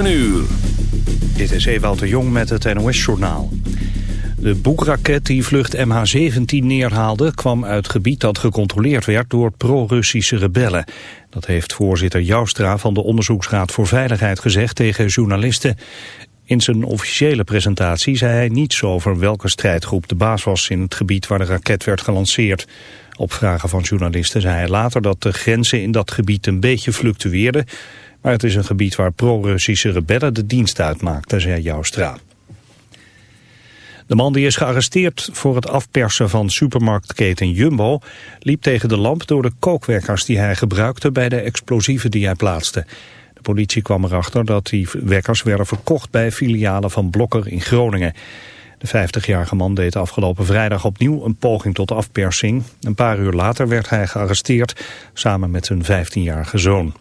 uur. Dit is Ewout de Jong met het NOS-journaal. De boekraket die vlucht MH17 neerhaalde... kwam uit gebied dat gecontroleerd werd door pro-Russische rebellen. Dat heeft voorzitter Joustra van de Onderzoeksraad voor Veiligheid gezegd tegen journalisten. In zijn officiële presentatie zei hij niets over welke strijdgroep de baas was... in het gebied waar de raket werd gelanceerd. Op vragen van journalisten zei hij later dat de grenzen in dat gebied een beetje fluctueerden... Maar het is een gebied waar pro-Russische rebellen de dienst uitmaakten, zei Joustra. De man die is gearresteerd voor het afpersen van supermarktketen Jumbo... liep tegen de lamp door de kookwekkers die hij gebruikte bij de explosieven die hij plaatste. De politie kwam erachter dat die wekkers werden verkocht bij filialen van Blokker in Groningen. De 50-jarige man deed afgelopen vrijdag opnieuw een poging tot afpersing. Een paar uur later werd hij gearresteerd samen met zijn 15-jarige zoon.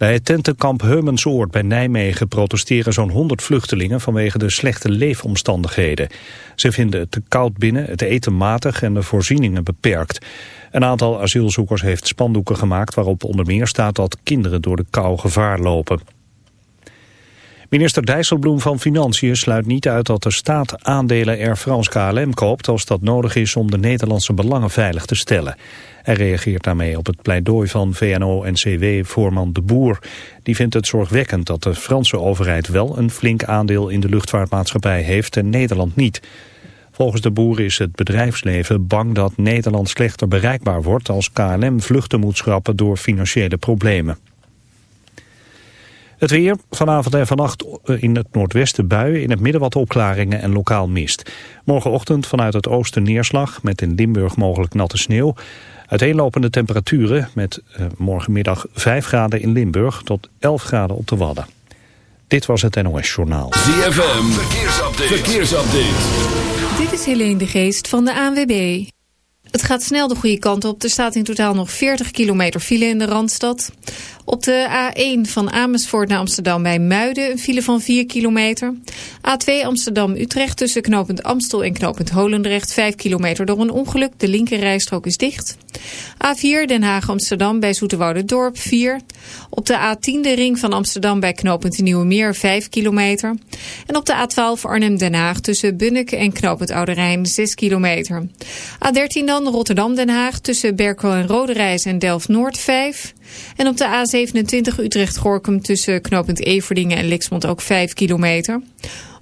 Bij het tentenkamp Heumensoord bij Nijmegen protesteren zo'n 100 vluchtelingen vanwege de slechte leefomstandigheden. Ze vinden het te koud binnen, het eten matig en de voorzieningen beperkt. Een aantal asielzoekers heeft spandoeken gemaakt waarop onder meer staat dat kinderen door de kou gevaar lopen. Minister Dijsselbloem van Financiën sluit niet uit dat de staat aandelen Air France KLM koopt als dat nodig is om de Nederlandse belangen veilig te stellen. Hij reageert daarmee op het pleidooi van VNO-NCW-voorman De Boer. Die vindt het zorgwekkend dat de Franse overheid wel een flink aandeel in de luchtvaartmaatschappij heeft en Nederland niet. Volgens De Boer is het bedrijfsleven bang dat Nederland slechter bereikbaar wordt als KLM vluchten moet schrappen door financiële problemen. Het weer, vanavond en vannacht eh, in het noordwesten buien, in het midden wat opklaringen en lokaal mist. Morgenochtend vanuit het oosten neerslag, met in Limburg mogelijk natte sneeuw. Uiteenlopende temperaturen met uh, morgenmiddag 5 graden in Limburg tot 11 graden op de Wadden. Dit was het NOS Journaal. ZFM, verkeersupdate. verkeersupdate. Dit is Helene de Geest van de ANWB. Het gaat snel de goede kant op. Er staat in totaal nog 40 kilometer file in de Randstad. Op de A1 van Amersfoort naar Amsterdam bij Muiden een file van 4 kilometer. A2 Amsterdam-Utrecht tussen knooppunt Amstel en knooppunt Holendrecht 5 kilometer door een ongeluk. De linkerrijstrook is dicht. A4 Den Haag-Amsterdam bij Dorp 4. Op de A10 de ring van Amsterdam bij knooppunt Nieuwemeer 5 kilometer. En op de A12 Arnhem-Den Haag tussen Bunnik en knooppunt Oude 6 kilometer. A13 dan Rotterdam-Den Haag tussen Berkel en Roderijs en Delft-Noord 5. En op de A27 Utrecht-Gorkum tussen knooppunt Everdingen en Lixmond ook 5 kilometer.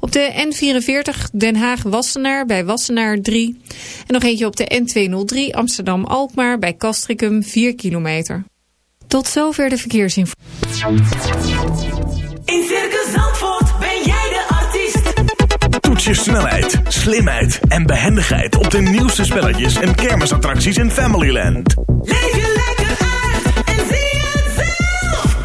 Op de N44 Den Haag-Wassenaar bij Wassenaar 3. En nog eentje op de N203 Amsterdam-Alkmaar bij Castricum 4 kilometer. Tot zover de verkeersinformatie. In Circus Zandvoort ben jij de artiest. Toets je snelheid, slimheid en behendigheid op de nieuwste spelletjes en kermisattracties in Familyland. Leef je lekker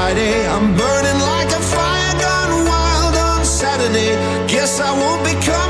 Friday. I'm burning like a fire gone wild on Saturday. Guess I won't be coming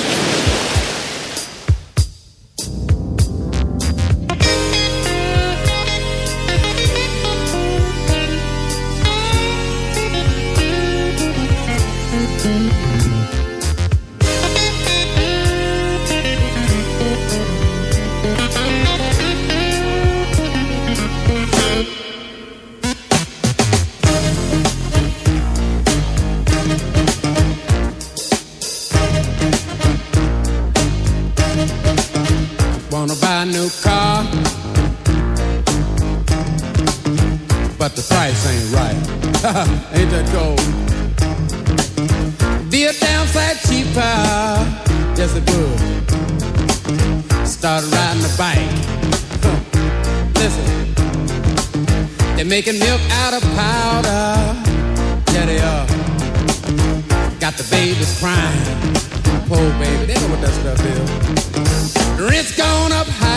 New car, but the price ain't right. ain't that cold? Be a downside cheaper, yes it would. Start riding a bike. Listen, they're making milk out of powder. Yeah, they are. Got the babies crying. Poor baby, they know what that stuff is. Rent's gone up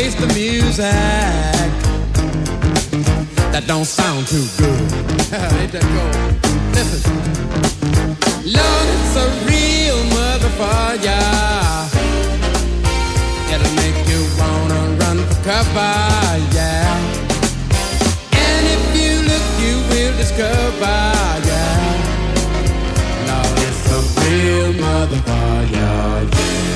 Face the music that don't sound too good. Ain't that cold? Listen, Lord, it's a real motherfucker. It'll make you wanna run for cover, yeah. And if you look, you will discover, yeah. Lord, it's a real motherfucker, yeah.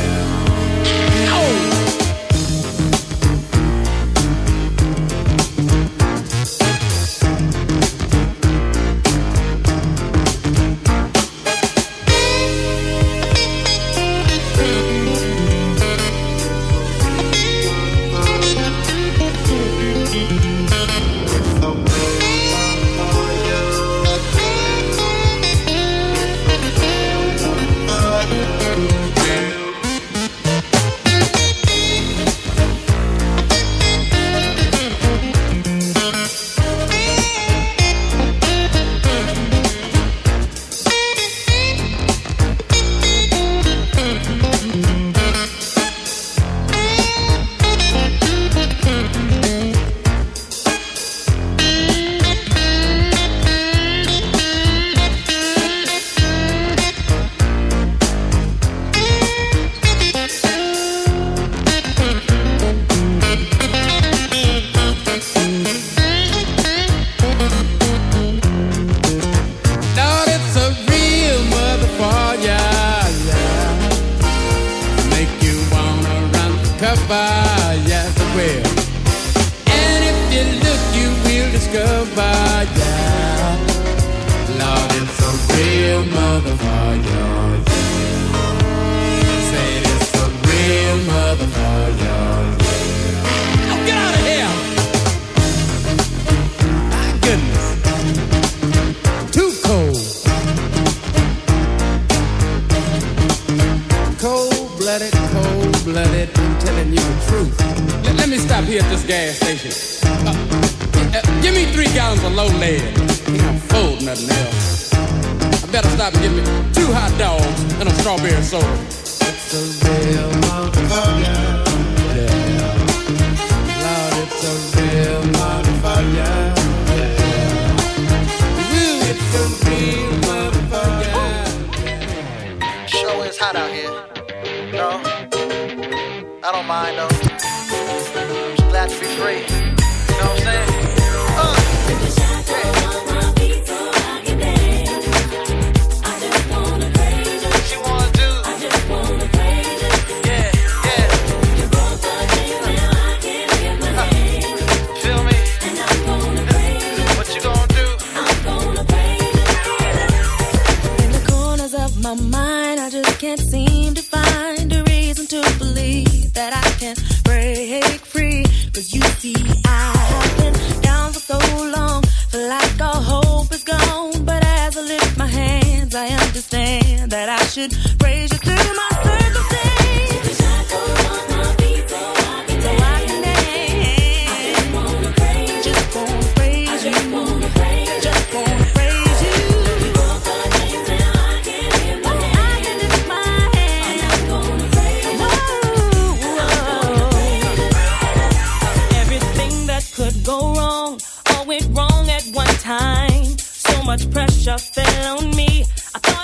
much pressure fell on me. I thought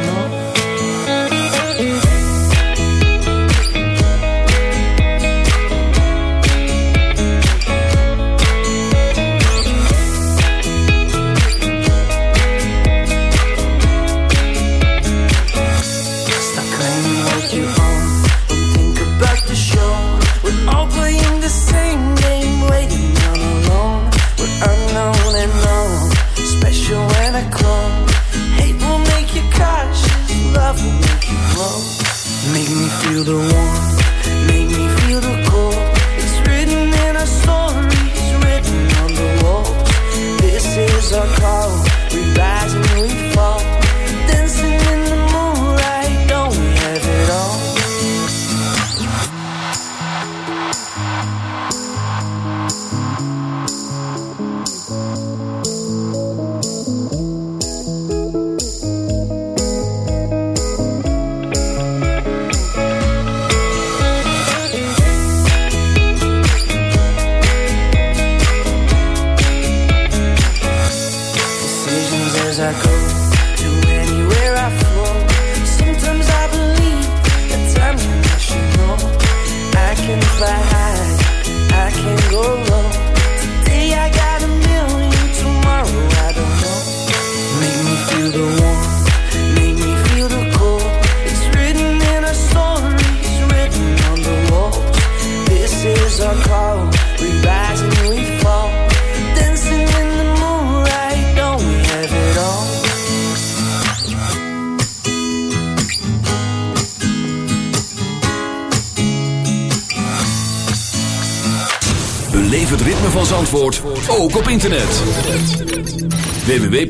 the one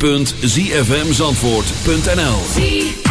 www.zfmzandvoort.nl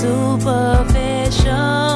superficial.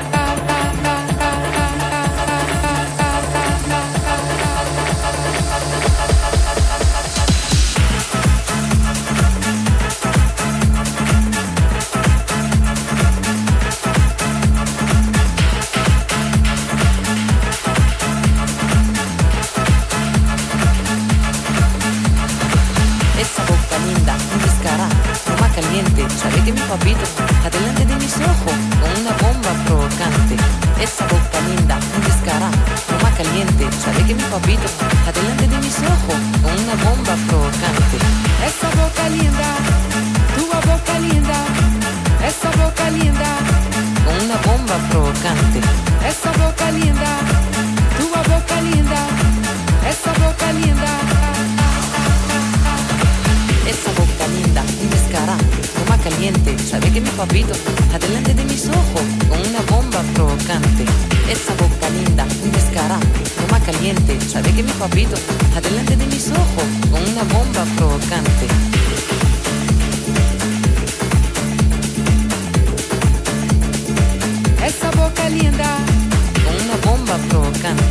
Balcán.